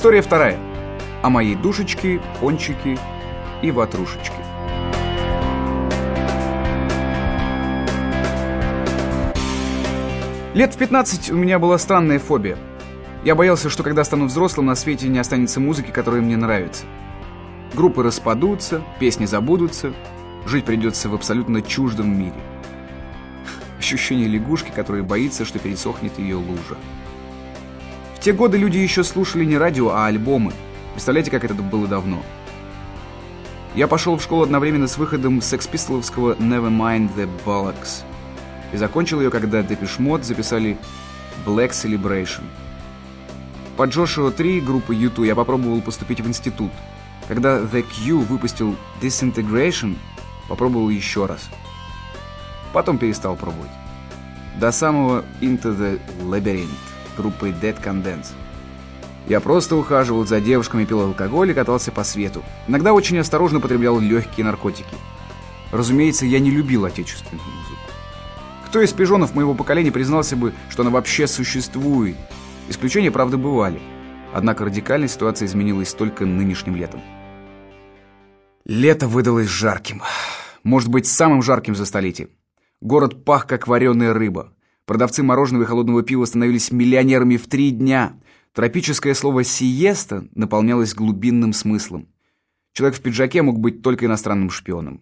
История вторая. О моей душечке, пончике и ватрушечке. Лет в 15 у меня была странная фобия. Я боялся, что когда стану взрослым, на свете не останется музыки, которая мне нравится. Группы распадутся, песни забудутся, жить придется в абсолютно чуждом мире. Ощущение лягушки, которая боится, что пересохнет ее лужа. Те годы люди еще слушали не радио, а альбомы. Представляете, как это было давно? Я пошел в школу одновременно с выходом секс-пистоловского Nevermind the Bollocks и закончил ее, когда Mode записали Black Celebration. По Joshua 3 группы U2 я попробовал поступить в институт. Когда The Q выпустил Disintegration, попробовал еще раз. Потом перестал пробовать. До самого Into the Labyrinth группы Dead Condense. Я просто ухаживал за девушками, пил алкоголь и катался по свету. Иногда очень осторожно потреблял легкие наркотики. Разумеется, я не любил отечественную музыку. Кто из пижонов моего поколения признался бы, что она вообще существует? Исключения, правда, бывали. Однако радикальная ситуация изменилась только нынешним летом. Лето выдалось жарким. Может быть, самым жарким за столетие. Город пах, как вареная рыба. Продавцы мороженого и холодного пива становились миллионерами в три дня. Тропическое слово «сиеста» наполнялось глубинным смыслом. Человек в пиджаке мог быть только иностранным шпионом.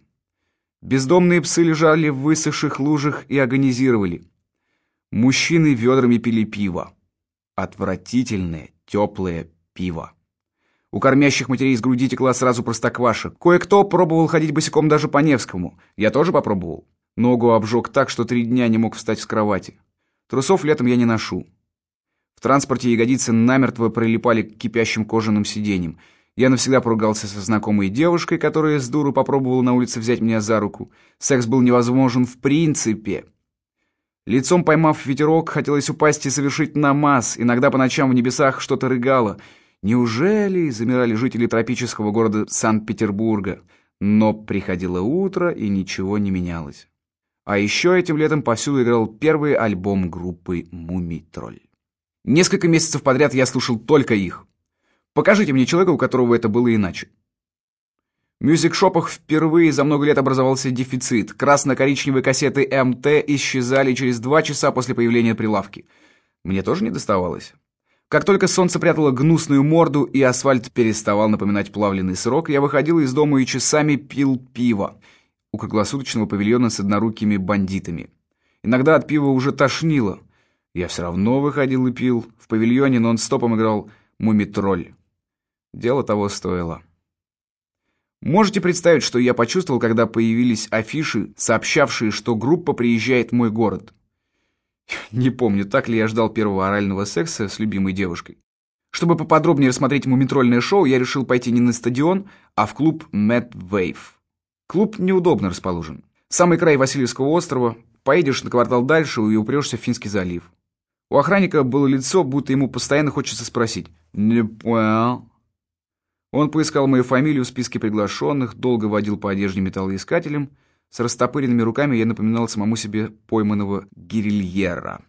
Бездомные псы лежали в высохших лужах и агонизировали. Мужчины ведрами пили пиво. Отвратительное, теплое пиво. У кормящих матерей из груди текла сразу простокваша. Кое-кто пробовал ходить босиком даже по Невскому. Я тоже попробовал. Ногу обжег так, что три дня не мог встать с кровати. Трусов летом я не ношу. В транспорте ягодицы намертво прилипали к кипящим кожаным сиденьям. Я навсегда поругался со знакомой девушкой, которая с дуру попробовала на улице взять меня за руку. Секс был невозможен в принципе. Лицом поймав ветерок, хотелось упасть и совершить намаз. Иногда по ночам в небесах что-то рыгало. Неужели замирали жители тропического города Санкт-Петербурга? Но приходило утро, и ничего не менялось. А еще этим летом повсюду играл первый альбом группы «Мумий-тролль». Несколько месяцев подряд я слушал только их. Покажите мне человека, у которого это было иначе. В мюзик-шопах впервые за много лет образовался дефицит. Красно-коричневые кассеты МТ исчезали через два часа после появления прилавки. Мне тоже не доставалось. Как только солнце прятало гнусную морду и асфальт переставал напоминать плавленый срок, я выходил из дома и часами пил пиво у круглосуточного павильона с однорукими бандитами. Иногда от пива уже тошнило. Я все равно выходил и пил. В павильоне нон-стопом играл «Мумитроль». Дело того стоило. Можете представить, что я почувствовал, когда появились афиши, сообщавшие, что группа приезжает в мой город? Не помню, так ли я ждал первого орального секса с любимой девушкой. Чтобы поподробнее рассмотреть мумитрольное шоу, я решил пойти не на стадион, а в клуб Mad Wave. Клуб неудобно расположен. Самый край Васильевского острова, поедешь на квартал дальше и упрешься в Финский залив. У охранника было лицо, будто ему постоянно хочется спросить «Не понял». Он поискал мою фамилию в списке приглашенных, долго водил по одежде металлоискателем. С растопыренными руками я напоминал самому себе пойманного гирильера.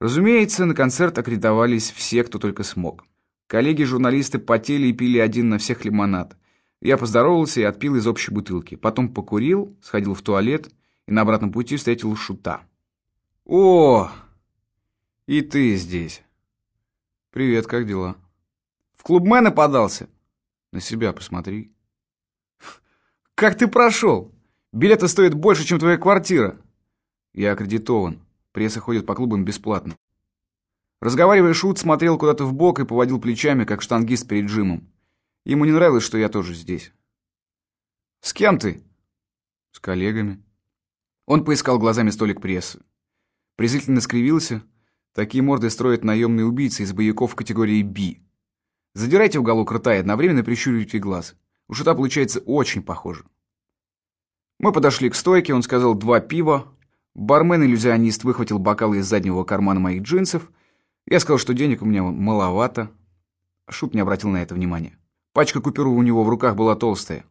Разумеется, на концерт аккредитовались все, кто только смог. Коллеги-журналисты потели и пили один на всех лимонад. Я поздоровался и отпил из общей бутылки. Потом покурил, сходил в туалет и на обратном пути встретил шута. «О, и ты здесь!» «Привет, как дела?» В клубмена подался? На себя посмотри. Как ты прошел? Билеты стоят больше, чем твоя квартира. Я аккредитован. Пресса ходит по клубам бесплатно. Разговаривая, Шут смотрел куда-то в бок и поводил плечами, как штангист перед Джимом. Ему не нравилось, что я тоже здесь. «С кем ты?» «С коллегами». Он поискал глазами столик прессы. Презрительно скривился. Такие морды строят наемные убийцы из боевиков категории «Би». Задирайте уголок рта и одновременно прищуривайте глаз. У шута получается очень похоже. Мы подошли к стойке, он сказал «два пива». Бармен-иллюзионист выхватил бокалы из заднего кармана моих джинсов. Я сказал, что денег у меня маловато. Шут не обратил на это внимания. Пачка купюр у него в руках была толстая.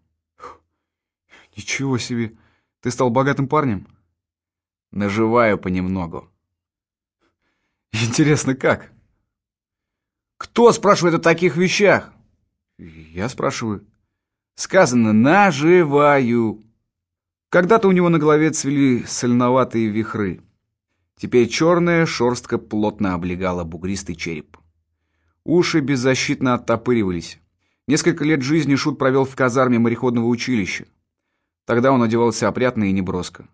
«Ничего себе! Ты стал богатым парнем?» «Наживаю понемногу». «Интересно, как?» Кто спрашивает о таких вещах? Я спрашиваю. Сказано «наживаю». Когда-то у него на голове цвели соленоватые вихры. Теперь черная шерстка плотно облегала бугристый череп. Уши беззащитно оттопыривались. Несколько лет жизни Шут провел в казарме мореходного училища. Тогда он одевался опрятно и неброско.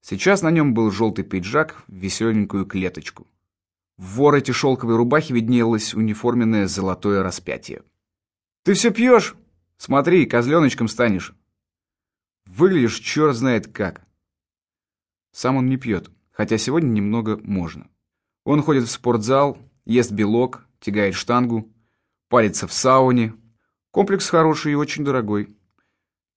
Сейчас на нем был желтый пиджак в веселенькую клеточку. В вороте шелковой рубахи виднелось униформенное золотое распятие. «Ты все пьешь? Смотри, козленочком станешь. Выглядишь черт знает как». Сам он не пьет, хотя сегодня немного можно. Он ходит в спортзал, ест белок, тягает штангу, парится в сауне, Комплекс хороший и очень дорогой.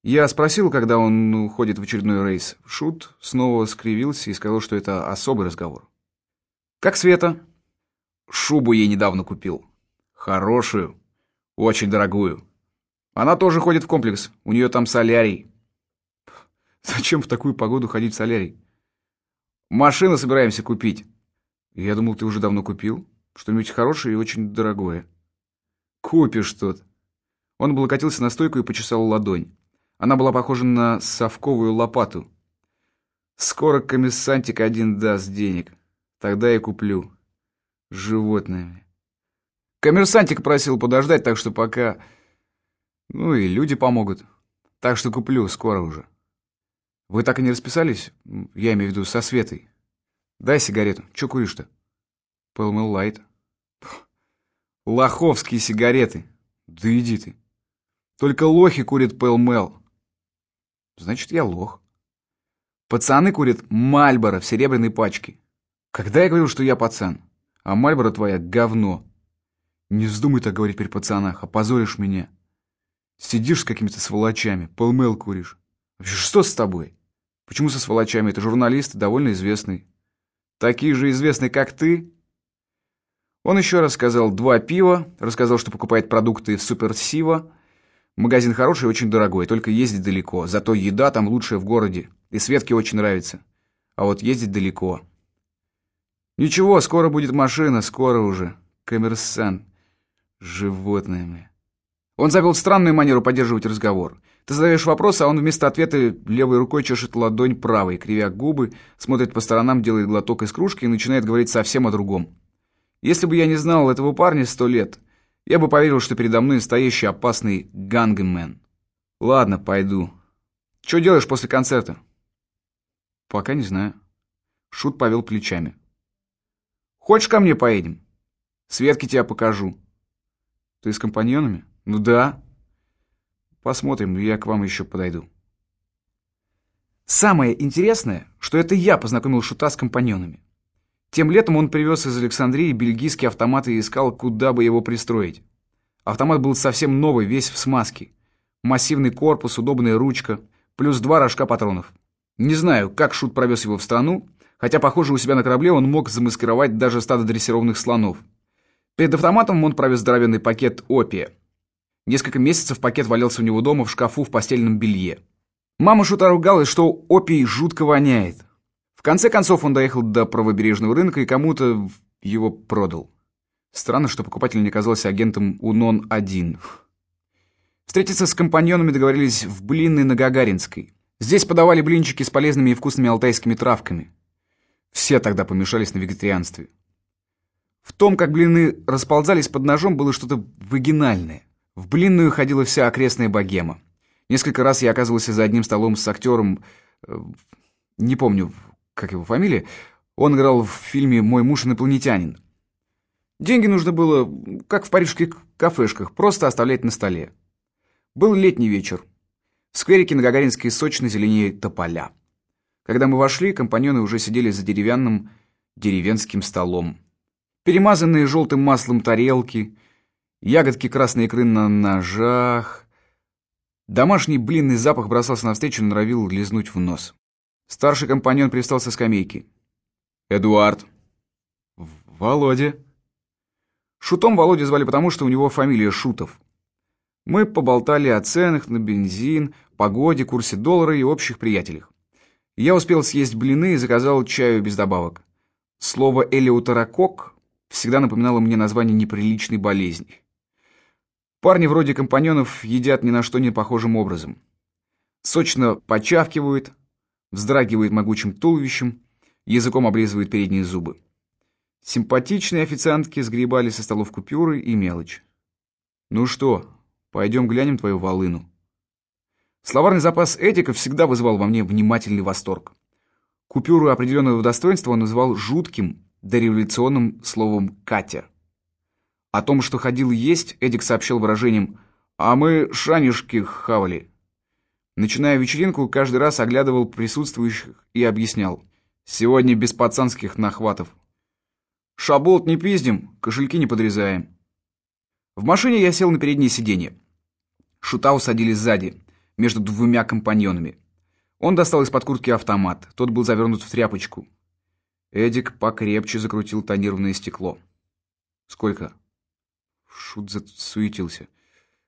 Я спросил, когда он уходит в очередной рейс. Шут снова скривился и сказал, что это особый разговор. «Как Света?» «Шубу ей недавно купил. Хорошую, очень дорогую. Она тоже ходит в комплекс, у нее там солярий». «Зачем в такую погоду ходить в солярий?» «Машину собираемся купить». «Я думал, ты уже давно купил. Что-нибудь хорошее и очень дорогое». «Купишь тут». Он облокотился на стойку и почесал ладонь. Она была похожа на совковую лопату. «Скоро комиссантик один даст денег. Тогда я куплю. Животными». Коммерсантик просил подождать, так что пока... Ну и люди помогут. Так что куплю, скоро уже. Вы так и не расписались? Я имею в виду со Светой. Дай сигарету. Чё куришь-то? Пэлмэл Лайт. Лоховские сигареты. Да иди ты. Только лохи курят пэл Значит, я лох. Пацаны курят Мальборо в серебряной пачке. Когда я говорил, что я пацан? А Мальборо твоя говно. Не вздумай так говорить при пацанах, опозоришь меня. Сидишь с какими-то сволочами, пэлмэл куришь. Вообще, что с тобой? Почему со сволочами? Это журналист, довольно известный. Такие же известные, как ты? Он еще рассказал два пива, рассказал, что покупает продукты в Суперсива, Магазин хороший и очень дорогой, только ездить далеко. Зато еда там лучшая в городе. И Светке очень нравится. А вот ездить далеко. Ничего, скоро будет машина, скоро уже. Коммерсант. Животное мы. Он завел странную манеру поддерживать разговор. Ты задаешь вопрос, а он вместо ответа левой рукой чешет ладонь правой, кривя губы, смотрит по сторонам, делает глоток из кружки и начинает говорить совсем о другом. Если бы я не знал этого парня сто лет, я бы поверил, что передо мной настоящий опасный гангмен. Ладно, пойду. Что делаешь после концерта? Пока не знаю. Шут повел плечами. Хочешь, ко мне поедем? Светке тебя покажу. Ты с компаньонами? Ну да. Посмотрим, я к вам еще подойду. Самое интересное, что это я познакомил Шута с компаньонами. Тем летом он привез из Александрии бельгийский автомат и искал, куда бы его пристроить. Автомат был совсем новый, весь в смазке. Массивный корпус, удобная ручка, плюс два рожка патронов. Не знаю, как Шут провез его в страну, хотя, похоже, у себя на корабле он мог замаскировать даже стадо дрессированных слонов. Перед автоматом он провез здоровенный пакет опия. Несколько месяцев пакет валялся у него дома в шкафу в постельном белье. Мама Шута ругалась, что опий жутко воняет. В конце концов он доехал до правобережного рынка и кому-то его продал. Странно, что покупатель не оказался агентом УНОН-1. Встретиться с компаньонами договорились в блинной на Гагаринской. Здесь подавали блинчики с полезными и вкусными алтайскими травками. Все тогда помешались на вегетарианстве. В том, как блины расползались под ножом, было что-то вагинальное. В блинную ходила вся окрестная богема. Несколько раз я оказывался за одним столом с актером, э, не помню, как его фамилия, он играл в фильме «Мой муж инопланетянин». Деньги нужно было, как в парижских кафешках, просто оставлять на столе. Был летний вечер. В скверике на Гагаринской сочно зеленее тополя. Когда мы вошли, компаньоны уже сидели за деревянным деревенским столом. Перемазанные желтым маслом тарелки, ягодки красной икры на ножах. Домашний блинный запах бросался навстречу и норовил лизнуть в нос. Старший компаньон пристал со скамейки. «Эдуард». «Володя». Шутом Володя звали потому, что у него фамилия Шутов. Мы поболтали о ценах на бензин, погоде, курсе доллара и общих приятелях. Я успел съесть блины и заказал чаю без добавок. Слово «элеутерокок» всегда напоминало мне название неприличной болезни. Парни вроде компаньонов едят ни на что не похожим образом. Сочно почавкивают, вздрагивают могучим туловищем, языком облизывают передние зубы. Симпатичные официантки сгребали со столов купюры и мелочь. «Ну что, пойдем глянем твою волыну?» Словарный запас Эдика всегда вызывал во мне внимательный восторг. Купюру определенного достоинства он называл жутким, дореволюционным словом «Катя». О том, что ходил есть, Эдик сообщил выражением «А мы шанишки хавали». Начиная вечеринку, каждый раз оглядывал присутствующих и объяснял «Сегодня без пацанских нахватов». «Шаболт не пиздим, кошельки не подрезаем». В машине я сел на переднее сиденье. Шута усадили сзади, между двумя компаньонами. Он достал из-под куртки автомат, тот был завернут в тряпочку. Эдик покрепче закрутил тонированное стекло. «Сколько?» Шут засуетился.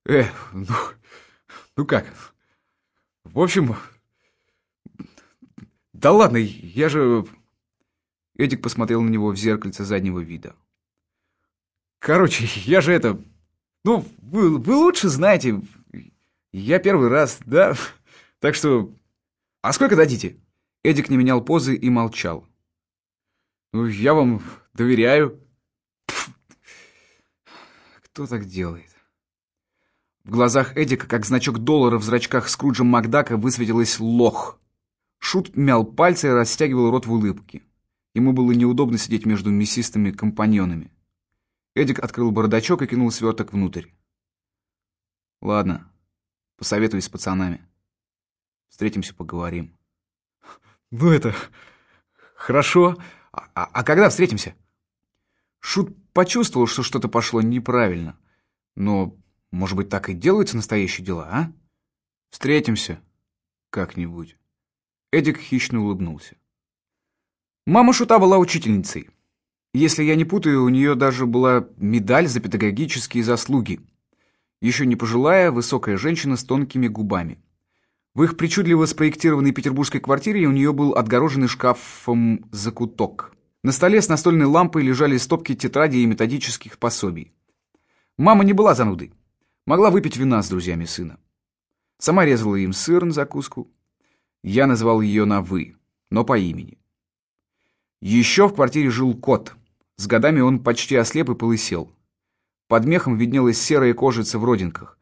«Э, ну, ну как? В общем... Да ладно, я же...» Эдик посмотрел на него в зеркальце заднего вида. «Короче, я же это... Ну, вы, вы лучше знаете. Я первый раз, да? Так что... А сколько дадите?» Эдик не менял позы и молчал. «Ну, я вам доверяю». Кто так делает? В глазах Эдика, как значок доллара в зрачках Скруджа Макдака, высветилось лох. Шут мял пальцы и растягивал рот в улыбке. Ему было неудобно сидеть между мясистыми компаньонами. Эдик открыл бардачок и кинул сверток внутрь. «Ладно, посоветуюсь с пацанами. Встретимся, поговорим». «Ну это... хорошо. А, а, а когда встретимся?» Шут почувствовал, что что-то пошло неправильно. Но, может быть, так и делаются настоящие дела, а? Встретимся как-нибудь. Эдик хищно улыбнулся. Мама Шута была учительницей. Если я не путаю, у нее даже была медаль за педагогические заслуги. Еще не пожилая, высокая женщина с тонкими губами. В их причудливо спроектированной петербургской квартире у нее был отгороженный шкафом закуток. На столе с настольной лампой лежали стопки тетрадей и методических пособий. Мама не была занудой. Могла выпить вина с друзьями сына. Сама резала им сыр на закуску. Я называл ее на «вы», но по имени. Еще в квартире жил кот. С годами он почти ослеп и полысел. Под мехом виднелась серая кожица в родинках.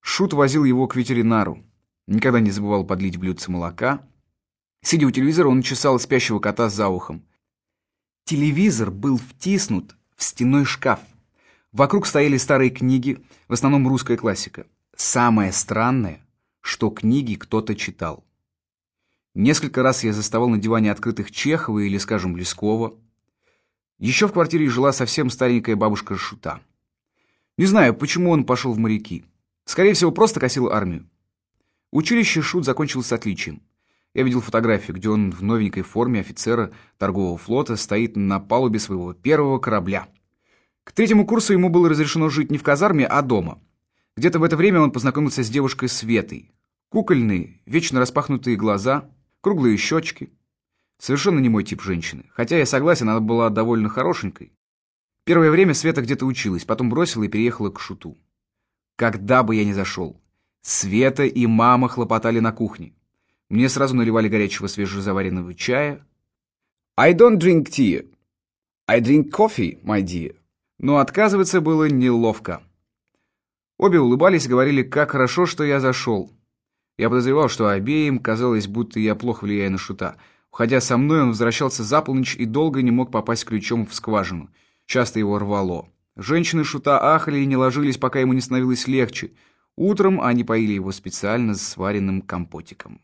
Шут возил его к ветеринару. Никогда не забывал подлить блюдце молока. Сидя у телевизора, он чесал спящего кота за ухом. Телевизор был втиснут в стенной шкаф. Вокруг стояли старые книги, в основном русская классика. Самое странное, что книги кто-то читал. Несколько раз я заставал на диване открытых Чехова или, скажем, Лескова. Еще в квартире жила совсем старенькая бабушка Шута. Не знаю, почему он пошел в моряки. Скорее всего, просто косил армию. Училище Шут закончил с отличием. Я видел фотографию, где он в новенькой форме офицера торгового флота стоит на палубе своего первого корабля. К третьему курсу ему было разрешено жить не в казарме, а дома. Где-то в это время он познакомился с девушкой Светой. Кукольные, вечно распахнутые глаза, круглые щечки. Совершенно не мой тип женщины. Хотя я согласен, она была довольно хорошенькой. Первое время Света где-то училась, потом бросила и переехала к Шуту. Когда бы я ни зашел, Света и мама хлопотали на кухне. Мне сразу наливали горячего свежезаваренного чая. «I don't drink tea. I drink coffee, my dear». Но отказываться было неловко. Обе улыбались и говорили, как хорошо, что я зашел. Я подозревал, что обеим казалось, будто я плохо влияю на шута. Уходя со мной, он возвращался за полночь и долго не мог попасть ключом в скважину. Часто его рвало. Женщины шута ахали и не ложились, пока ему не становилось легче. Утром они поили его специально сваренным компотиком.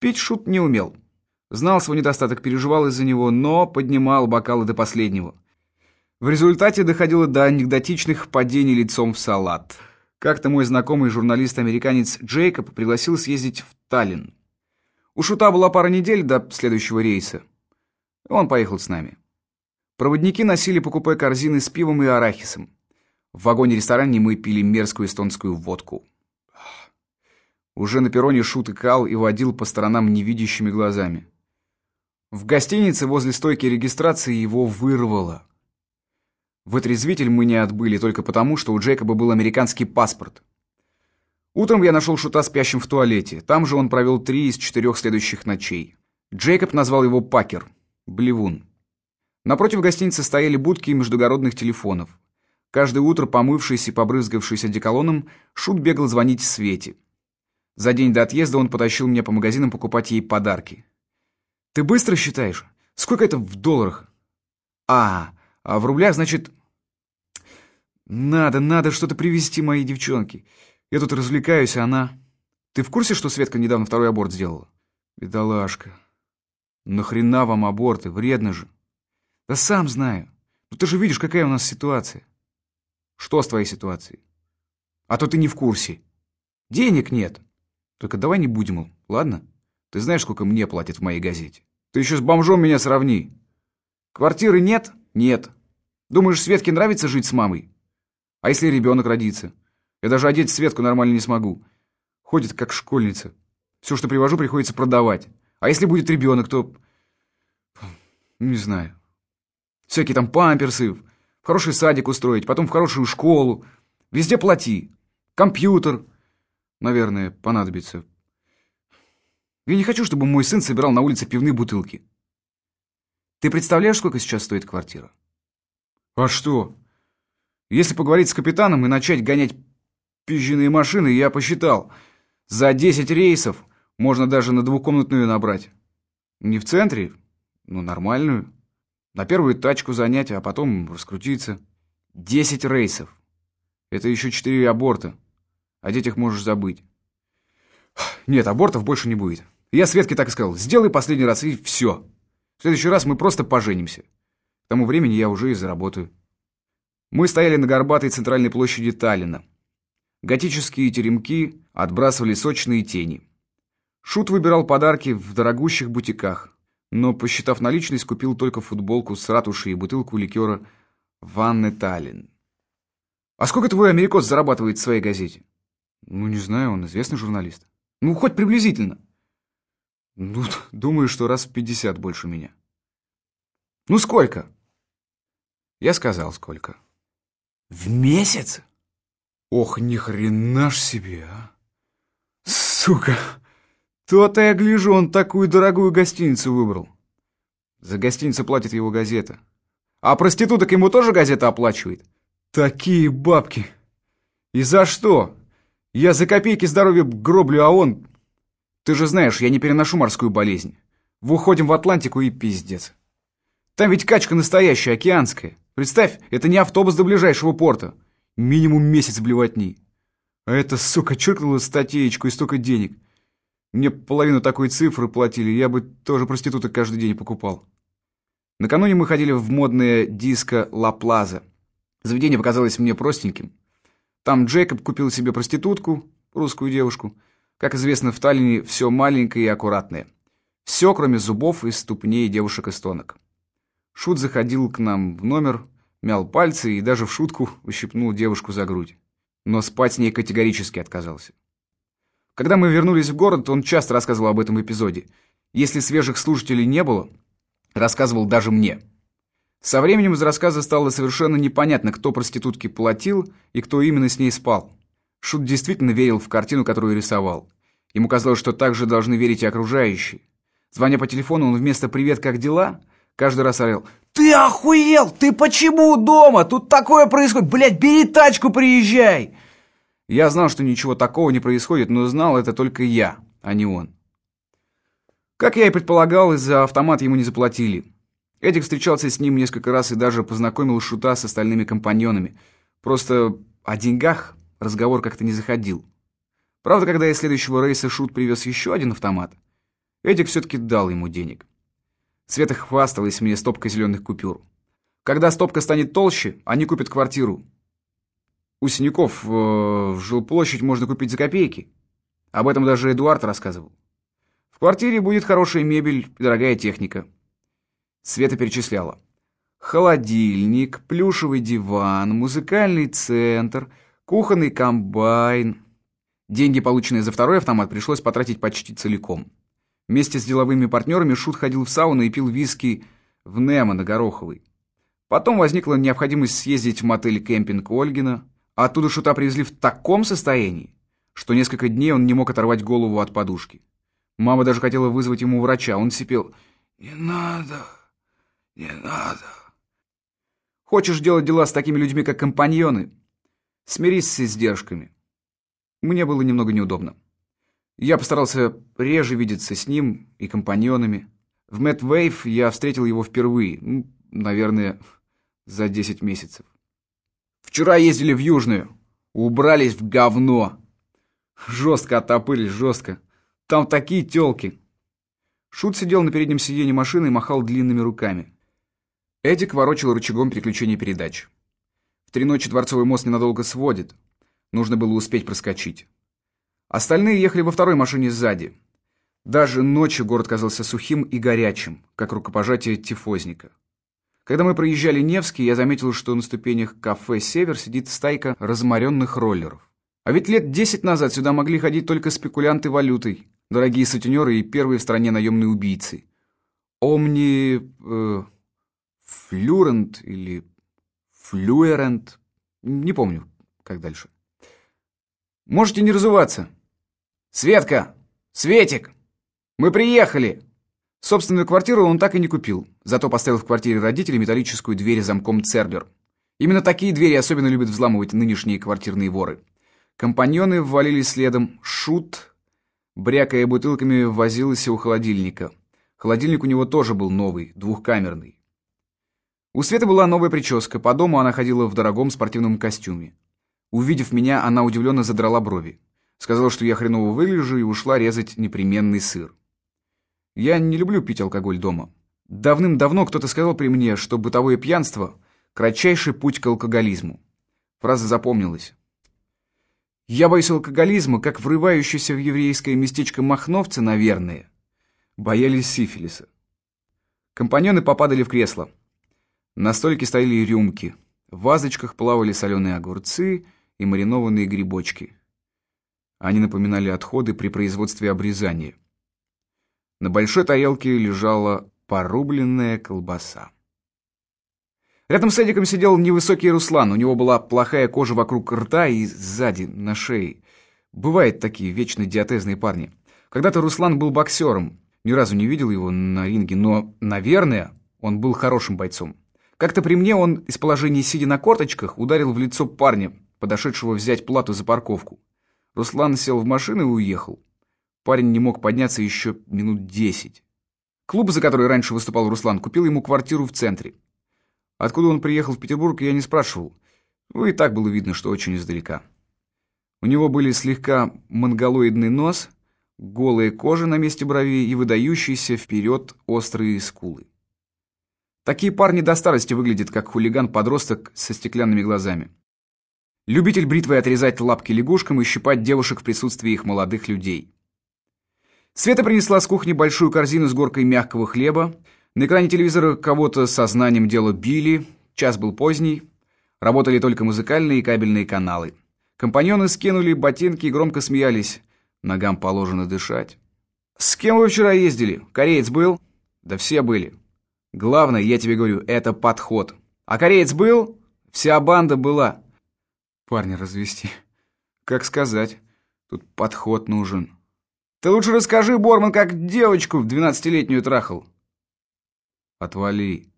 Пить Шут не умел. Знал свой недостаток, переживал из-за него, но поднимал бокалы до последнего. В результате доходило до анекдотичных падений лицом в салат. Как-то мой знакомый журналист-американец Джейкоб пригласил съездить в Таллин. У Шута была пара недель до следующего рейса. Он поехал с нами. Проводники носили по купе корзины с пивом и арахисом. В вагоне-ресторане мы пили мерзкую эстонскую водку. Уже на перроне Шут икал и водил по сторонам невидящими глазами. В гостинице возле стойки регистрации его вырвало. В отрезвитель мы не отбыли только потому, что у Джейкоба был американский паспорт. Утром я нашел Шута спящим в туалете. Там же он провел три из четырех следующих ночей. Джейкоб назвал его Пакер, Блевун. Напротив гостиницы стояли будки междугородных телефонов. Каждое утро, помывшись и побрызгавшись одеколоном, Шут бегал звонить Свете. За день до отъезда он потащил меня по магазинам покупать ей подарки. «Ты быстро считаешь? Сколько это в долларах?» «А, а в рублях, значит...» «Надо, надо что-то привезти моей девчонке. Я тут развлекаюсь, а она...» «Ты в курсе, что Светка недавно второй аборт сделала?» «Бедолашка. Нахрена вам аборты? Вредно же». «Да сам знаю. Ну ты же видишь, какая у нас ситуация». «Что с твоей ситуацией?» «А то ты не в курсе. Денег нет. Только давай не будем, ладно? Ты знаешь, сколько мне платят в моей газете? Ты еще с бомжом меня сравни. Квартиры нет? Нет. Думаешь, Светке нравится жить с мамой? А если ребенок родится? Я даже одеть Светку нормально не смогу. Ходит как школьница. Все, что привожу, приходится продавать. А если будет ребенок, то... Не знаю. Всякие там памперсы, в хороший садик устроить, потом в хорошую школу. Везде плати. Компьютер, наверное, понадобится. Я не хочу, чтобы мой сын собирал на улице пивные бутылки. Ты представляешь, сколько сейчас стоит квартира? А что? Если поговорить с капитаном и начать гонять пизжиные машины, я посчитал. За 10 рейсов можно даже на двухкомнатную набрать. Не в центре, но нормальную. На первую тачку занять, а потом раскрутиться. 10 рейсов. Это еще 4 аборта. О детях можешь забыть. Нет, абортов больше не будет. Я Светке так и сказал. Сделай последний раз, и все. В следующий раз мы просто поженимся. К тому времени я уже и заработаю. Мы стояли на горбатой центральной площади Таллина. Готические теремки отбрасывали сочные тени. Шут выбирал подарки в дорогущих бутиках, но, посчитав наличность, купил только футболку с ратушей и бутылку ликера «Ванны Таллин». «А сколько твой америкос зарабатывает в своей газете?» Ну, не знаю, он известный журналист. Ну, хоть приблизительно. Ну, думаю, что раз в пятьдесят больше меня. Ну, сколько? Я сказал, сколько. В месяц? Ох, ни хрена ж себе, а. Сука, то-то я гляжу, он такую дорогую гостиницу выбрал. За гостиницу платит его газета. А проституток ему тоже газета оплачивает? Такие бабки. И за что? Я за копейки здоровья гроблю, а он... Ты же знаешь, я не переношу морскую болезнь. Выходим в Атлантику и пиздец. Там ведь качка настоящая, океанская. Представь, это не автобус до ближайшего порта. Минимум месяц блевотни. А это, сука, чиркнула статейку и столько денег. Мне половину такой цифры платили, я бы тоже проституток каждый день покупал. Накануне мы ходили в модное диско «Ла Плаза». Заведение показалось мне простеньким. Там Джейкоб купил себе проститутку, русскую девушку. Как известно, в Таллине все маленькое и аккуратное. Все, кроме зубов и ступней девушек-эстонок. Шут заходил к нам в номер, мял пальцы и даже в шутку ущипнул девушку за грудь. Но спать с ней категорически отказался. Когда мы вернулись в город, он часто рассказывал об этом эпизоде. Если свежих слушателей не было, рассказывал даже мне. Со временем из рассказа стало совершенно непонятно, кто проститутке платил и кто именно с ней спал. Шут действительно верил в картину, которую рисовал. Ему казалось, что так же должны верить и окружающие. Звоня по телефону, он вместо «Привет, как дела?» Каждый раз орал «Ты охуел! Ты почему дома? Тут такое происходит! Блядь, бери тачку, приезжай!» Я знал, что ничего такого не происходит, но знал это только я, а не он. Как я и предполагал, из-за автомата ему не заплатили. Эдик встречался с ним несколько раз и даже познакомил Шута с остальными компаньонами. Просто о деньгах разговор как-то не заходил. Правда, когда из следующего рейса Шут привез еще один автомат, Эдик все-таки дал ему денег. Света хвасталась мне стопкой зеленых купюр. Когда стопка станет толще, они купят квартиру. У Синяков э, в жилплощадь можно купить за копейки. Об этом даже Эдуард рассказывал. В квартире будет хорошая мебель дорогая техника. Света перечисляла. Холодильник, плюшевый диван, музыкальный центр, кухонный комбайн. Деньги, полученные за второй автомат, пришлось потратить почти целиком. Вместе с деловыми партнерами Шут ходил в сауну и пил виски в Немо на Гороховой. Потом возникла необходимость съездить в мотель-кемпинг Ольгина, оттуда шута привезли в таком состоянии, что несколько дней он не мог оторвать голову от подушки. Мама даже хотела вызвать ему врача, он сипел «Не надо, не надо». Хочешь делать дела с такими людьми, как компаньоны? Смирись с издержками. Мне было немного неудобно. Я постарался реже видеться с ним и компаньонами. В Мэтт Вейв я встретил его впервые, ну, наверное, за 10 месяцев. Вчера ездили в Южную, убрались в говно. Жестко отопылись, жестко. Там такие тёлки. Шут сидел на переднем сиденье машины и махал длинными руками. Эдик ворочал рычагом переключения передач. В три ночи Дворцовый мост ненадолго сводит. Нужно было успеть проскочить. Остальные ехали во второй машине сзади. Даже ночью город казался сухим и горячим, как рукопожатие тифозника. Когда мы проезжали Невский, я заметил, что на ступенях кафе «Север» сидит стайка разморенных роллеров. А ведь лет десять назад сюда могли ходить только спекулянты валютой, дорогие сутенеры и первые в стране наемные убийцы. Омни... Э, флюрент или флюерент... Не помню, как дальше. Можете не разуваться. Светка! Светик! Мы приехали! Собственную квартиру он так и не купил, зато поставил в квартире родителей металлическую дверь замком Цербер. Именно такие двери особенно любят взламывать нынешние квартирные воры. Компаньоны ввалились следом. Шут, брякая бутылками, возился у холодильника. Холодильник у него тоже был новый, двухкамерный. У Светы была новая прическа, по дому она ходила в дорогом спортивном костюме. Увидев меня, она удивленно задрала брови. Сказала, что я хреново выгляжу, и ушла резать непременный сыр. Я не люблю пить алкоголь дома. Давным-давно кто-то сказал при мне, что бытовое пьянство – кратчайший путь к алкоголизму. Фраза запомнилась. Я боюсь алкоголизма, как врывающиеся в еврейское местечко махновцы, наверное, боялись сифилиса. Компаньоны попадали в кресло. На столике стояли рюмки. В вазочках плавали соленые огурцы и маринованные грибочки. Они напоминали отходы при производстве обрезания. На большой тарелке лежала порубленная колбаса. Рядом с Эдиком сидел невысокий Руслан. У него была плохая кожа вокруг рта и сзади, на шее. Бывают такие вечно диатезные парни. Когда-то Руслан был боксером. Ни разу не видел его на ринге, но, наверное, он был хорошим бойцом. Как-то при мне он из положения сидя на корточках ударил в лицо парня, подошедшего взять плату за парковку. Руслан сел в машину и уехал. Парень не мог подняться еще минут десять. Клуб, за который раньше выступал Руслан, купил ему квартиру в центре. Откуда он приехал в Петербург, я не спрашивал. Ну и так было видно, что очень издалека. У него были слегка монголоидный нос, голая кожа на месте бровей и выдающиеся вперед острые скулы. Такие парни до старости выглядят, как хулиган-подросток со стеклянными глазами. Любитель бритвой отрезать лапки лягушкам и щипать девушек в присутствии их молодых людей. Света принесла с кухни большую корзину с горкой мягкого хлеба. На экране телевизора кого-то со знанием дела били. Час был поздний. Работали только музыкальные и кабельные каналы. Компаньоны скинули ботинки и громко смеялись. Ногам положено дышать. «С кем вы вчера ездили? Кореец был?» «Да все были. Главное, я тебе говорю, это подход. А кореец был? Вся банда была». «Парня развести. Как сказать? Тут подход нужен». Ты лучше расскажи, Борман, как девочку двенадцатилетнюю трахал. Отвали.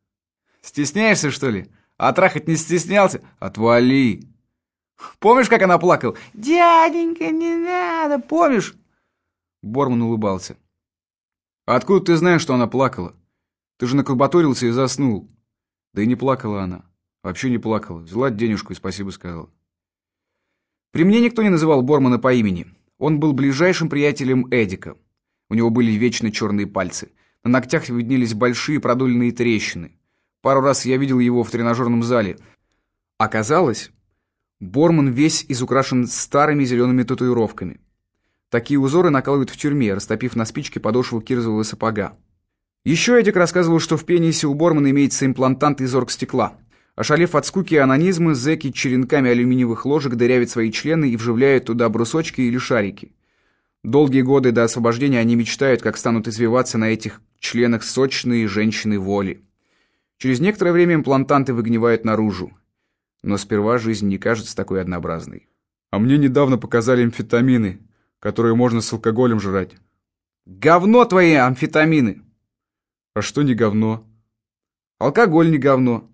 Стесняешься, что ли? А трахать не стеснялся? Отвали. Помнишь, как она плакала? Дяденька, не надо, помнишь? Борман улыбался. Откуда ты знаешь, что она плакала? Ты же наколбатурился и заснул. Да и не плакала она. Вообще не плакала. Взяла денежку и спасибо сказала. При мне никто не называл Бормана по имени. Он был ближайшим приятелем Эдика. У него были вечно черные пальцы. На ногтях виднелись большие продольные трещины. Пару раз я видел его в тренажерном зале. Оказалось, Борман весь изукрашен старыми зелеными татуировками. Такие узоры накалывают в тюрьме, растопив на спичке подошву кирзового сапога. Еще Эдик рассказывал, что в пенисе у Бормана имеется имплантант из оргстекла. Ошалев от скуки и анонизма, зэки черенками алюминиевых ложек дырявят свои члены и вживляют туда брусочки или шарики. Долгие годы до освобождения они мечтают, как станут извиваться на этих членах сочные женщины воли. Через некоторое время имплантанты выгнивают наружу. Но сперва жизнь не кажется такой однообразной. А мне недавно показали амфетамины, которые можно с алкоголем жрать. Говно твои амфетамины! А что не говно? Алкоголь не говно.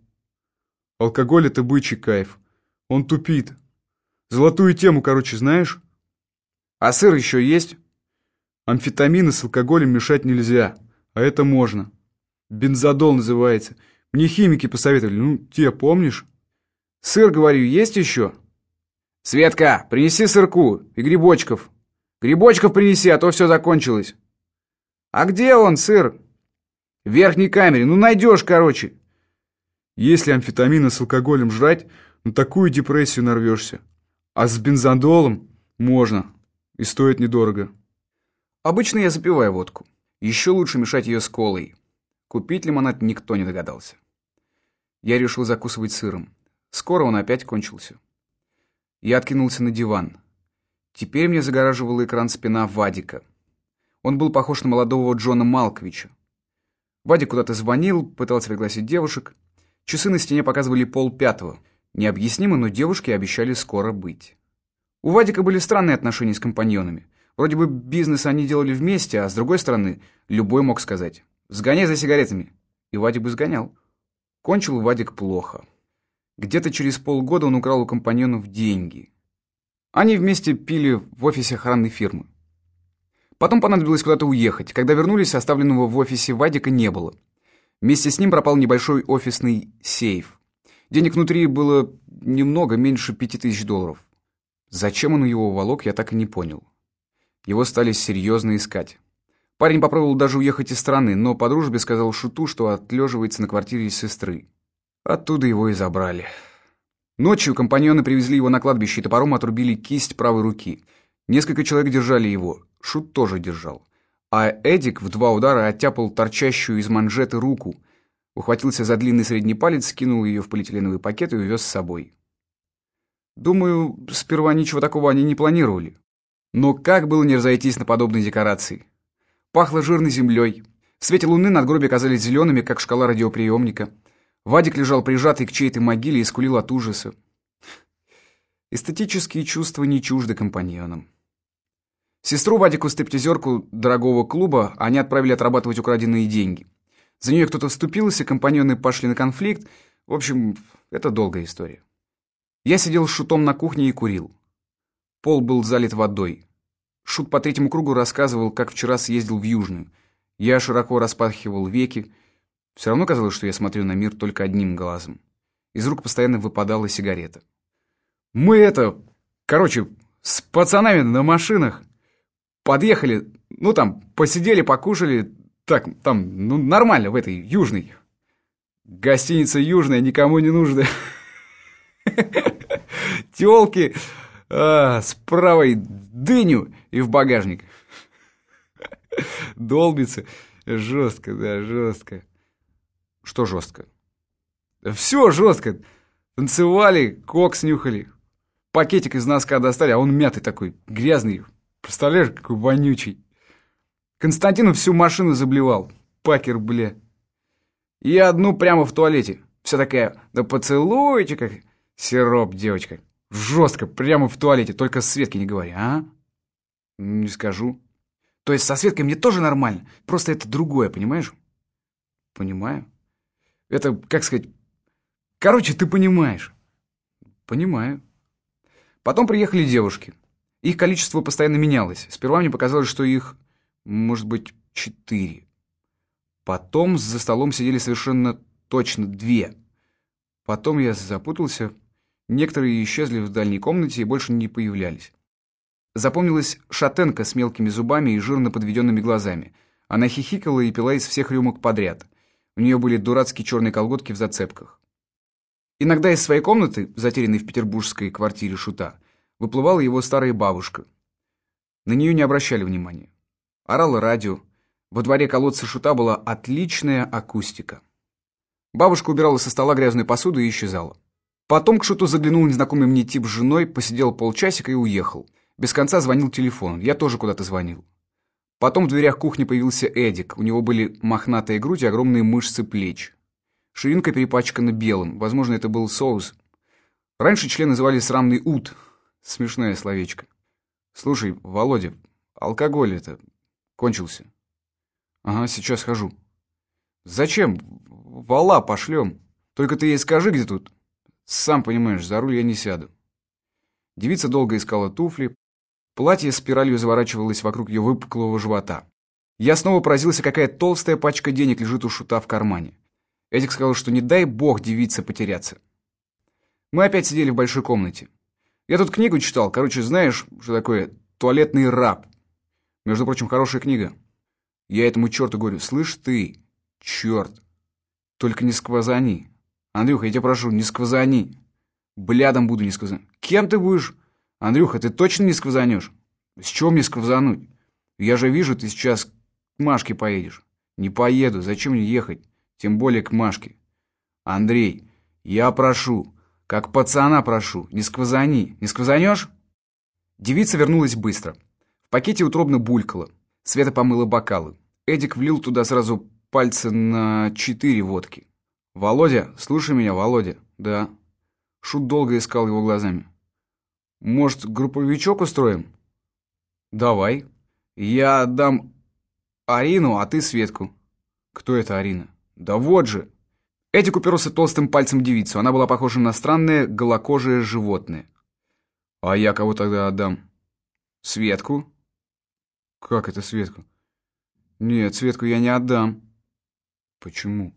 Алкоголь — это бычий кайф. Он тупит. Золотую тему, короче, знаешь? А сыр еще есть? Амфетамины с алкоголем мешать нельзя, а это можно. Бензодол называется. Мне химики посоветовали, ну, те, помнишь? Сыр, говорю, есть еще? Светка, принеси сырку и грибочков. Грибочков принеси, а то все закончилось. А где он, сыр? В верхней камере, ну найдешь, короче. Если амфетамины с алкоголем жрать, на такую депрессию нарвешься. А с бензодолом можно, и стоит недорого. Обычно я запиваю водку. Еще лучше мешать ее с колой. Купить лимонад никто не догадался. Я решил закусывать сыром. Скоро он опять кончился. Я откинулся на диван. Теперь мне загораживал экран спина Вадика. Он был похож на молодого Джона Малковича. Вадик куда-то звонил, пытался пригласить девушек. Часы на стене показывали пол пятого. Необъяснимо, но девушки обещали скоро быть. У Вадика были странные отношения с компаньонами. Вроде бы бизнес они делали вместе, а с другой стороны, любой мог сказать «Сгоняй за сигаретами». И Вадик бы сгонял. Кончил Вадик плохо. Где-то через полгода он украл у компаньонов деньги. Они вместе пили в офисе охранной фирмы. Потом понадобилось куда-то уехать. Когда вернулись, оставленного в офисе Вадика не было. Вместе с ним пропал небольшой офисный сейф. Денег внутри было немного, меньше пяти тысяч долларов. Зачем он его волок, я так и не понял. Его стали серьезно искать. Парень попробовал даже уехать из страны, но по дружбе сказал Шуту, что отлеживается на квартире сестры. Оттуда его и забрали. Ночью компаньоны привезли его на кладбище и топором отрубили кисть правой руки. Несколько человек держали его. Шут тоже держал. А Эдик в два удара оттяпал торчащую из манжеты руку, ухватился за длинный средний палец, скинул ее в полиэтиленовый пакет и увез с собой. Думаю, сперва ничего такого они не планировали. Но как было не разойтись на подобной декорации? Пахло жирной землей. В свете луны надгробия казались зелеными, как шкала радиоприемника. Вадик лежал прижатый к чьей-то могиле и скулил от ужаса. Эстетические чувства не чужды компаньонам. Сестру Вадику стриптизерку дорогого клуба они отправили отрабатывать украденные деньги. За нее кто-то вступился, компаньоны пошли на конфликт. В общем, это долгая история. Я сидел с Шутом на кухне и курил. Пол был залит водой. Шут по третьему кругу рассказывал, как вчера съездил в Южную. Я широко распахивал веки, все равно казалось, что я смотрю на мир только одним глазом. Из рук постоянно выпадала сигарета. «Мы это... Короче, с пацанами на машинах подъехали, ну там, посидели, покушали, так, там, ну нормально, в этой, южной. Гостиница южная, никому не нужна. Тёлки а, с правой дыню и в багажник. Долбится. Жестко, да, жестко. Что жестко? Все жестко. Танцевали, кок снюхали. Пакетик из носка достали, а он мятый такой, грязный. Представляешь, какой вонючий. Константину всю машину заблевал. Пакер, бля. И одну прямо в туалете. Вся такая, да поцелуйте, как сироп, девочка. Жестко, прямо в туалете, только Светке не говори, а? Не скажу. То есть со Светкой мне тоже нормально, просто это другое, понимаешь? Понимаю. Это, как сказать... Короче, ты понимаешь. Понимаю. Потом приехали девушки. Их количество постоянно менялось. Сперва мне показалось, что их, может быть, четыре. Потом за столом сидели совершенно точно две. Потом я запутался. Некоторые исчезли в дальней комнате и больше не появлялись. Запомнилась шатенка с мелкими зубами и жирно подведенными глазами. Она хихикала и пила из всех рюмок подряд — у нее были дурацкие черные колготки в зацепках. Иногда из своей комнаты, затерянной в петербургской квартире Шута, выплывала его старая бабушка. На нее не обращали внимания. Орало радио. Во дворе колодца Шута была отличная акустика. Бабушка убирала со стола грязную посуду и исчезала. Потом к Шуту заглянул незнакомый мне тип с женой, посидел полчасика и уехал. Без конца звонил телефон. Я тоже куда-то звонил. Потом в дверях кухни появился Эдик. У него были мохнатые грудь и огромные мышцы плеч. Ширинка перепачкана белым. Возможно, это был соус. Раньше член называли срамный ут. Смешное словечко. Слушай, Володя, алкоголь это кончился. Ага, сейчас хожу. Зачем? Вала пошлем. Только ты ей скажи, где тут. Сам понимаешь, за руль я не сяду. Девица долго искала туфли. Платье спиралью заворачивалось вокруг ее выпуклого живота. Я снова поразился, какая толстая пачка денег лежит у шута в кармане. Эдик сказал, что не дай бог девице потеряться. Мы опять сидели в большой комнате. Я тут книгу читал. Короче, знаешь, что такое туалетный раб? Между прочим, хорошая книга. Я этому черту говорю, слышь ты, черт, только не сквозани. Андрюха, я тебя прошу, не сквозани. Блядом буду не сквозануть. Кем ты будешь? Андрюха, ты точно не сквозанешь? С чего мне сквозануть? Я же вижу, ты сейчас к Машке поедешь. Не поеду, зачем мне ехать? Тем более к Машке. Андрей, я прошу, как пацана прошу, не сквозани. Не сквозанешь? Девица вернулась быстро. В пакете утробно булькало. Света помыла бокалы. Эдик влил туда сразу пальцы на четыре водки. «Володя, слушай меня, Володя». «Да». Шут долго искал его глазами. «Может, групповичок устроим?» «Давай. Я отдам Арину, а ты Светку». «Кто это Арина?» «Да вот же!» Эдик уперлся толстым пальцем девицу. Она была похожа на странное голокожее животное. «А я кого тогда отдам?» «Светку». «Как это Светку?» «Нет, Светку я не отдам». «Почему?»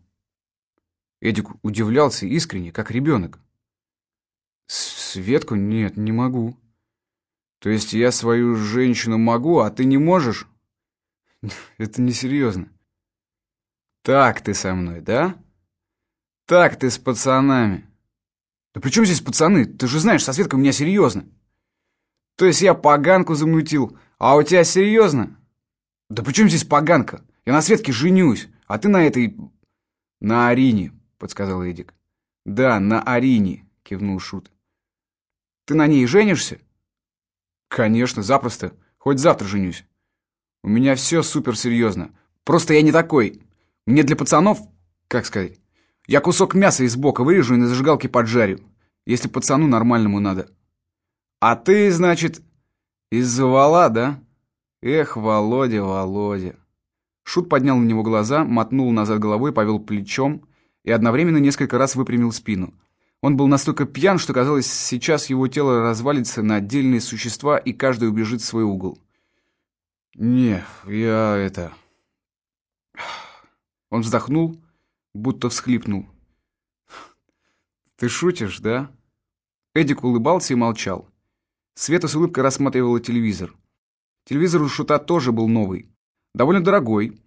Эдик удивлялся искренне, как ребенок. «Светку? Нет, не могу». «То есть я свою женщину могу, а ты не можешь?» «Это несерьезно». «Так ты со мной, да?» «Так ты с пацанами». «Да при чем здесь пацаны? Ты же знаешь, со Светкой у меня серьезно». «То есть я поганку замутил, а у тебя серьезно?» «Да при чем здесь поганка? Я на Светке женюсь, а ты на этой...» «На Арине», — подсказал Эдик. «Да, на Арине», — кивнул Шут. «Ты на ней женишься?» «Конечно, запросто. Хоть завтра женюсь. У меня все суперсерьезно. Просто я не такой. Мне для пацанов, как сказать, я кусок мяса из бока вырежу и на зажигалке поджарю, если пацану нормальному надо. А ты, значит, из-за вала, да?» Эх, Володя, Володя. Шут поднял на него глаза, мотнул назад головой, повел плечом и одновременно несколько раз выпрямил спину. Он был настолько пьян, что казалось, сейчас его тело развалится на отдельные существа, и каждый убежит в свой угол. «Не, я это...» Он вздохнул, будто всхлипнул. «Ты шутишь, да?» Эдик улыбался и молчал. Света с улыбкой рассматривала телевизор. Телевизор у Шута тоже был новый. Довольно дорогой.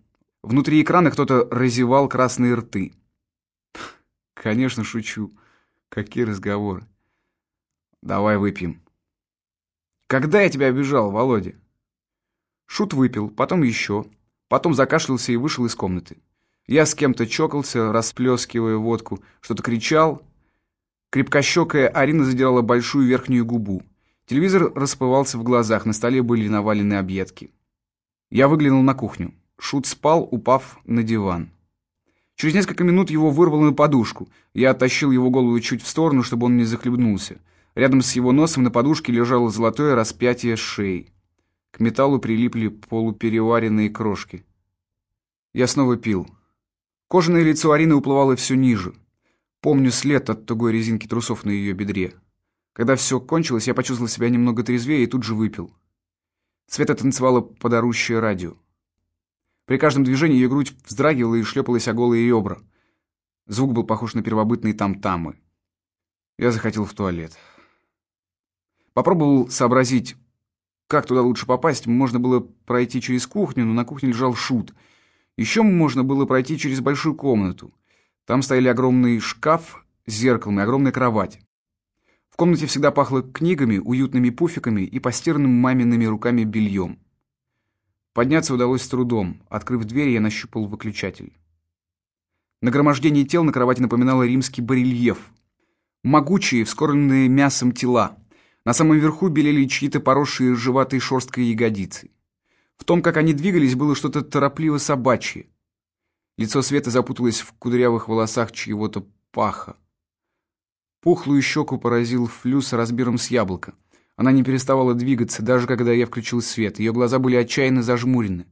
Внутри экрана кто-то разевал красные рты. Конечно, шучу. Какие разговоры. Давай выпьем. Когда я тебя обижал, Володя? Шут выпил, потом еще. Потом закашлялся и вышел из комнаты. Я с кем-то чокался, расплескивая водку, что-то кричал. Крепкощекая Арина задирала большую верхнюю губу. Телевизор расплывался в глазах, на столе были навалены объедки. Я выглянул на кухню. Шут спал, упав на диван. Через несколько минут его вырвало на подушку. Я оттащил его голову чуть в сторону, чтобы он не захлебнулся. Рядом с его носом на подушке лежало золотое распятие шеи. К металлу прилипли полупереваренные крошки. Я снова пил. Кожаное лицо Арины уплывало все ниже. Помню след от тугой резинки трусов на ее бедре. Когда все кончилось, я почувствовал себя немного трезвее и тут же выпил. Света танцевала под орущее радио. При каждом движении ее грудь вздрагивала и шлепалась о голые ребра. Звук был похож на первобытные там-тамы. Я захотел в туалет. Попробовал сообразить, как туда лучше попасть. Можно было пройти через кухню, но на кухне лежал шут. Еще можно было пройти через большую комнату. Там стояли огромный шкаф с зеркалом и огромная кровать. В комнате всегда пахло книгами, уютными пуфиками и постиранным мамиными руками бельем. Подняться удалось с трудом. Открыв дверь, я нащупал выключатель. Нагромождение тел на кровати напоминало римский барельеф. Могучие, вскормленные мясом тела. На самом верху белели чьи-то поросшие ржеватой шерсткой ягодицы. В том, как они двигались, было что-то торопливо собачье. Лицо Светы запуталось в кудрявых волосах чьего-то паха. Пухлую щеку поразил флюс размером с яблоко. Она не переставала двигаться, даже когда я включил свет. Ее глаза были отчаянно зажмурены.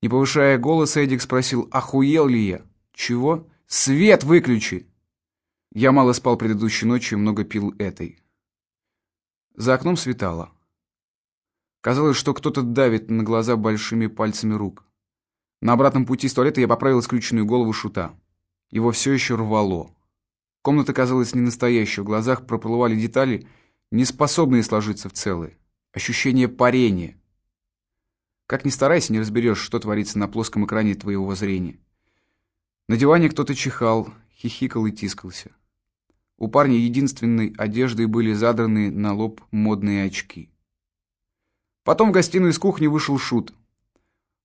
Не повышая голоса, Эдик спросил, охуел ли я? Чего? Свет выключи! Я мало спал предыдущей ночью и много пил этой. За окном светало. Казалось, что кто-то давит на глаза большими пальцами рук. На обратном пути с туалета я поправил скрюченную голову шута. Его все еще рвало. Комната казалась ненастоящей, в глазах проплывали детали, не способные сложиться в целое. Ощущение парения. Как ни старайся, не разберешь, что творится на плоском экране твоего зрения. На диване кто-то чихал, хихикал и тискался. У парня единственной одеждой были задраны на лоб модные очки. Потом в гостиную из кухни вышел Шут.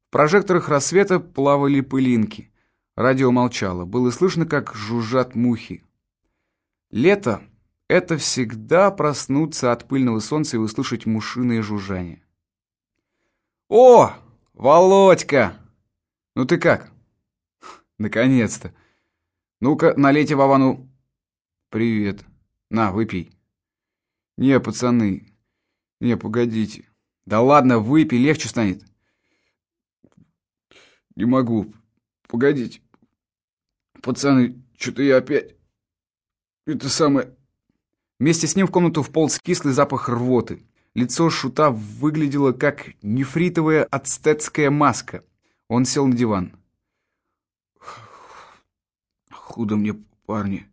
В прожекторах рассвета плавали пылинки. Радио молчало. Было слышно, как жужжат мухи. Лето — это всегда проснуться от пыльного солнца и услышать мушиное жужжание. «О, Володька! Ну ты как?» «Наконец-то! Ну-ка, налейте Вовану...» «Привет. На, выпей». «Не, пацаны, не, погодите. Да ладно, выпей, легче станет». «Не могу. Погодите. Пацаны, что-то я опять...» Это самое... Вместе с ним в комнату вполз кислый запах рвоты. Лицо шута выглядело как нефритовая ацтетская маска. Он сел на диван. Худо мне, парни.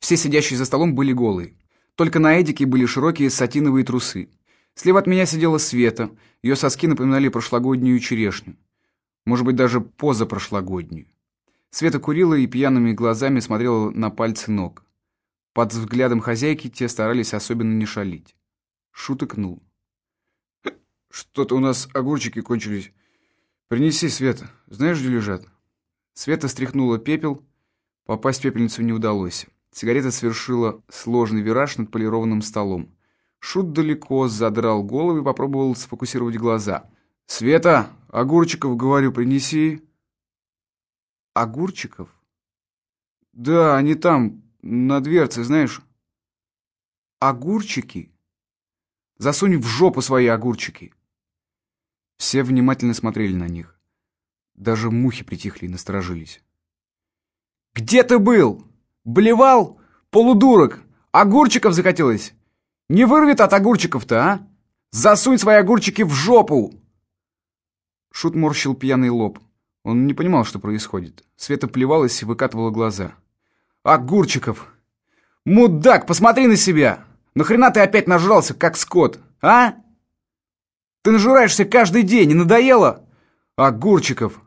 Все сидящие за столом были голые. Только на Эдике были широкие сатиновые трусы. Слева от меня сидела Света. Ее соски напоминали прошлогоднюю черешню. Может быть, даже позапрошлогоднюю. Света курила и пьяными глазами смотрела на пальцы ног. Под взглядом хозяйки те старались особенно не шалить. Шут икнул. «Что-то у нас огурчики кончились. Принеси, Света. Знаешь, где лежат?» Света стряхнула пепел. Попасть в пепельницу не удалось. Сигарета совершила сложный вираж над полированным столом. Шут далеко задрал голову и попробовал сфокусировать глаза. «Света, огурчиков, говорю, принеси!» Огурчиков? Да, они там, на дверце, знаешь. Огурчики? Засунь в жопу свои огурчики. Все внимательно смотрели на них. Даже мухи притихли и насторожились. «Где ты был? Блевал? Полудурок! Огурчиков захотелось? Не вырвет от огурчиков-то, а? Засунь свои огурчики в жопу!» Шут морщил пьяный лоб. Он не понимал, что происходит. Света плевалась и выкатывала глаза. «Огурчиков! Мудак, посмотри на себя! Нахрена ты опять нажрался, как скот, а? Ты нажираешься каждый день, не надоело? Огурчиков!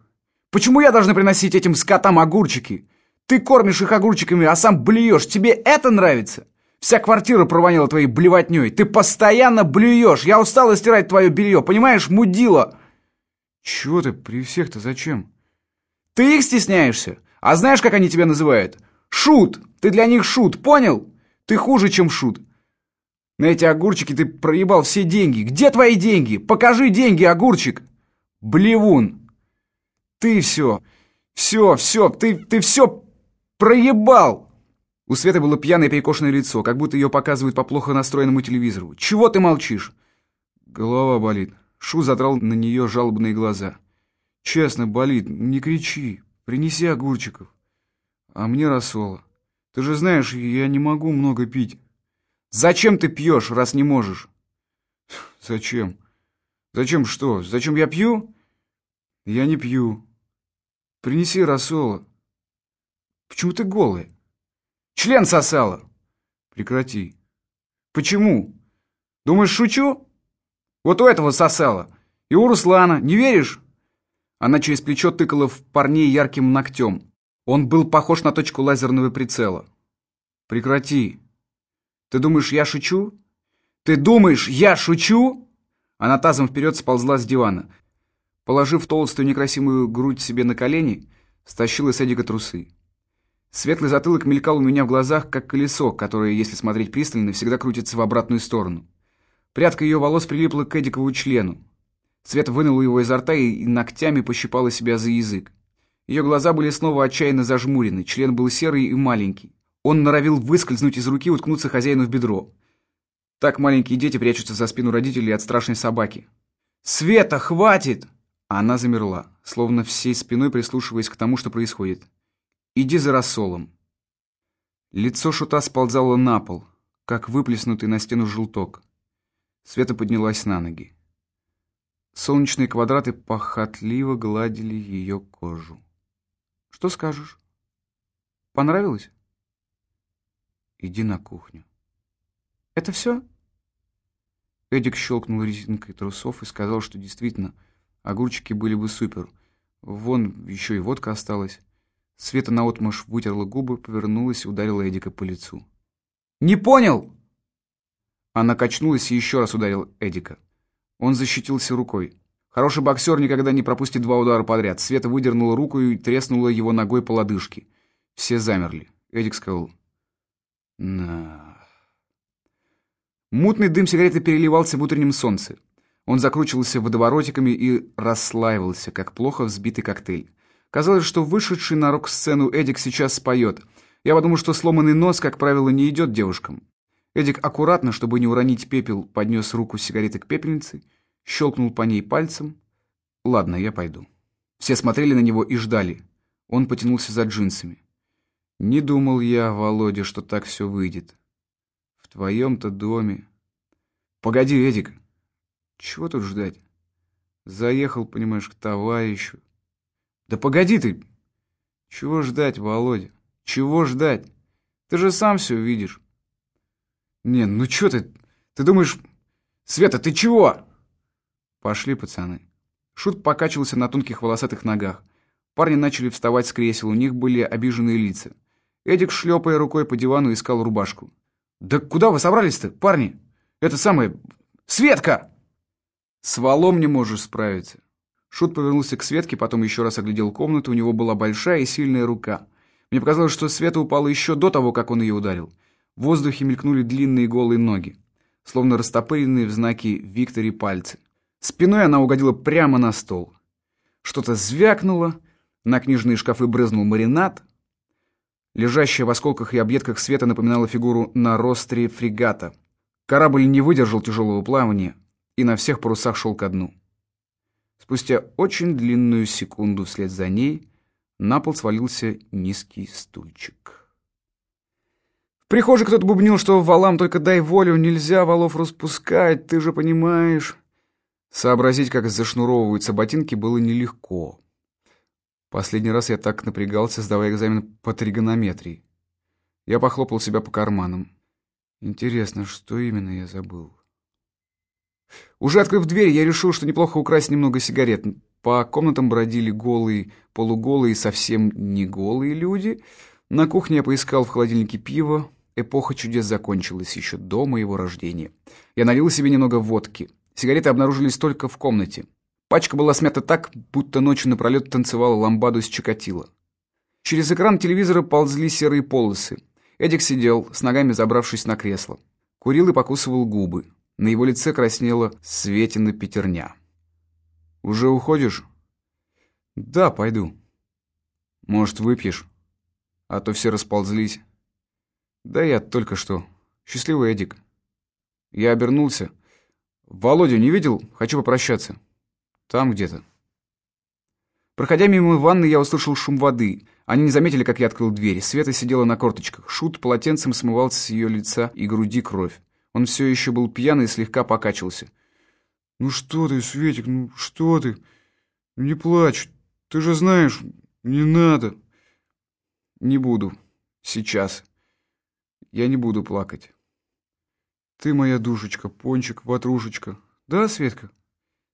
Почему я должна приносить этим скотам огурчики? Ты кормишь их огурчиками, а сам блюешь. Тебе это нравится? Вся квартира провонила твоей блевотней. Ты постоянно блюешь. Я устала стирать твое белье, понимаешь, мудила!» «Чего ты при всех-то зачем?» «Ты их стесняешься? А знаешь, как они тебя называют? Шут! Ты для них шут, понял? Ты хуже, чем шут. На эти огурчики ты проебал все деньги. Где твои деньги? Покажи деньги, огурчик!» «Блевун! Ты все, все, все, ты, ты все проебал!» У Светы было пьяное перекошенное лицо, как будто ее показывают по плохо настроенному телевизору. «Чего ты молчишь?» «Голова болит». Шу задрал на нее жалобные глаза. «Честно, болит, не кричи. Принеси огурчиков. А мне рассола. Ты же знаешь, я не могу много пить». «Зачем ты пьешь, раз не можешь?» «Зачем? Зачем что? Зачем я пью?» «Я не пью. Принеси рассола». «Почему ты голый?» «Член сосала». «Прекрати». «Почему? Думаешь, шучу?» Вот у этого сосала. И у Руслана. Не веришь?» Она через плечо тыкала в парней ярким ногтем. Он был похож на точку лазерного прицела. «Прекрати. Ты думаешь, я шучу? Ты думаешь, я шучу?» Она тазом вперед сползла с дивана. Положив толстую некрасивую грудь себе на колени, стащила с Эдика трусы. Светлый затылок мелькал у меня в глазах, как колесо, которое, если смотреть пристально, всегда крутится в обратную сторону. Прядка ее волос прилипла к Эдикову члену. Света вынула его изо рта и ногтями пощипала себя за язык. Ее глаза были снова отчаянно зажмурены, член был серый и маленький. Он норовил выскользнуть из руки, уткнуться хозяину в бедро. Так маленькие дети прячутся за спину родителей от страшной собаки. «Света, хватит!» Она замерла, словно всей спиной прислушиваясь к тому, что происходит. «Иди за рассолом». Лицо шута сползало на пол, как выплеснутый на стену желток. Света поднялась на ноги. Солнечные квадраты похотливо гладили ее кожу. «Что скажешь? Понравилось?» «Иди на кухню». «Это все?» Эдик щелкнул резинкой трусов и сказал, что действительно огурчики были бы супер. Вон еще и водка осталась. Света наотмашь вытерла губы, повернулась и ударила Эдика по лицу. «Не понял!» Она качнулась и еще раз ударил Эдика. Он защитился рукой. Хороший боксер никогда не пропустит два удара подряд. Света выдернула руку и треснула его ногой по лодыжке. Все замерли. Эдик сказал «На...» Мутный дым сигареты переливался в утреннем солнце. Он закручивался водоворотиками и расслаивался, как плохо взбитый коктейль. Казалось, что вышедший на рок-сцену Эдик сейчас споет. Я подумал, что сломанный нос, как правило, не идет девушкам. Эдик аккуратно, чтобы не уронить пепел, поднес руку с сигаретой к пепельнице, щелкнул по ней пальцем. «Ладно, я пойду». Все смотрели на него и ждали. Он потянулся за джинсами. «Не думал я, Володя, что так все выйдет. В твоем-то доме...» «Погоди, Эдик. Чего тут ждать? Заехал, понимаешь, к товарищу. Да погоди ты! Чего ждать, Володя? Чего ждать? Ты же сам все видишь». «Не, ну чё ты? Ты думаешь... Света, ты чего?» «Пошли, пацаны». Шут покачивался на тонких волосатых ногах. Парни начали вставать с кресел, у них были обиженные лица. Эдик, шлепая рукой по дивану, искал рубашку. «Да куда вы собрались-то, парни? Это самое... Светка!» «С валом не можешь справиться». Шут повернулся к Светке, потом еще раз оглядел комнату. У него была большая и сильная рука. Мне показалось, что Света упала еще до того, как он ее ударил. В воздухе мелькнули длинные голые ноги, словно растопыренные в знаке «Виктори» пальцы. Спиной она угодила прямо на стол. Что-то звякнуло, на книжные шкафы брызнул маринад. Лежащая в осколках и объедках света напоминала фигуру на ростре фрегата. Корабль не выдержал тяжелого плавания и на всех парусах шел ко дну. Спустя очень длинную секунду вслед за ней на пол свалился низкий стульчик. В прихожей кто-то бубнил, что валам только дай волю, нельзя валов распускать, ты же понимаешь. Сообразить, как зашнуровываются ботинки, было нелегко. Последний раз я так напрягался, сдавая экзамен по тригонометрии. Я похлопал себя по карманам. Интересно, что именно я забыл? Уже открыв дверь, я решил, что неплохо украсть немного сигарет. По комнатам бродили голые, полуголые, совсем не голые люди. На кухне я поискал в холодильнике пиво, Эпоха чудес закончилась еще до моего рождения. Я налил себе немного водки. Сигареты обнаружились только в комнате. Пачка была смята так, будто ночью напролет танцевала ламбаду с Чикатило. Через экран телевизора ползли серые полосы. Эдик сидел, с ногами забравшись на кресло. Курил и покусывал губы. На его лице краснела Светина пятерня. «Уже уходишь?» «Да, пойду». «Может, выпьешь?» А то все расползлись. «Да я только что. Счастливый Эдик». Я обернулся. «Володю не видел? Хочу попрощаться». «Там где-то». Проходя мимо ванны, я услышал шум воды. Они не заметили, как я открыл дверь. Света сидела на корточках. Шут полотенцем смывал с ее лица и груди кровь. Он все еще был пьяный и слегка покачивался. «Ну что ты, Светик, ну что ты? Не плачь. Ты же знаешь, не надо». «Не буду. Сейчас». Я не буду плакать. Ты моя душечка, пончик, ватрушечка. Да, Светка?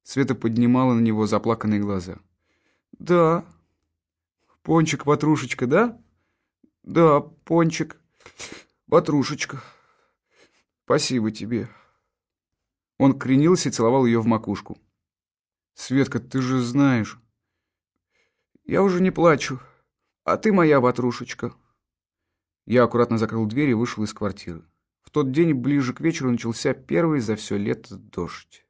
Света поднимала на него заплаканные глаза. Да. Пончик, ватрушечка, да? Да, пончик, ватрушечка. Спасибо тебе. Он кренился и целовал ее в макушку. Светка, ты же знаешь. Я уже не плачу. А ты моя ватрушечка. Я аккуратно закрыл дверь и вышел из квартиры. В тот день ближе к вечеру начался первый за все лето дождь.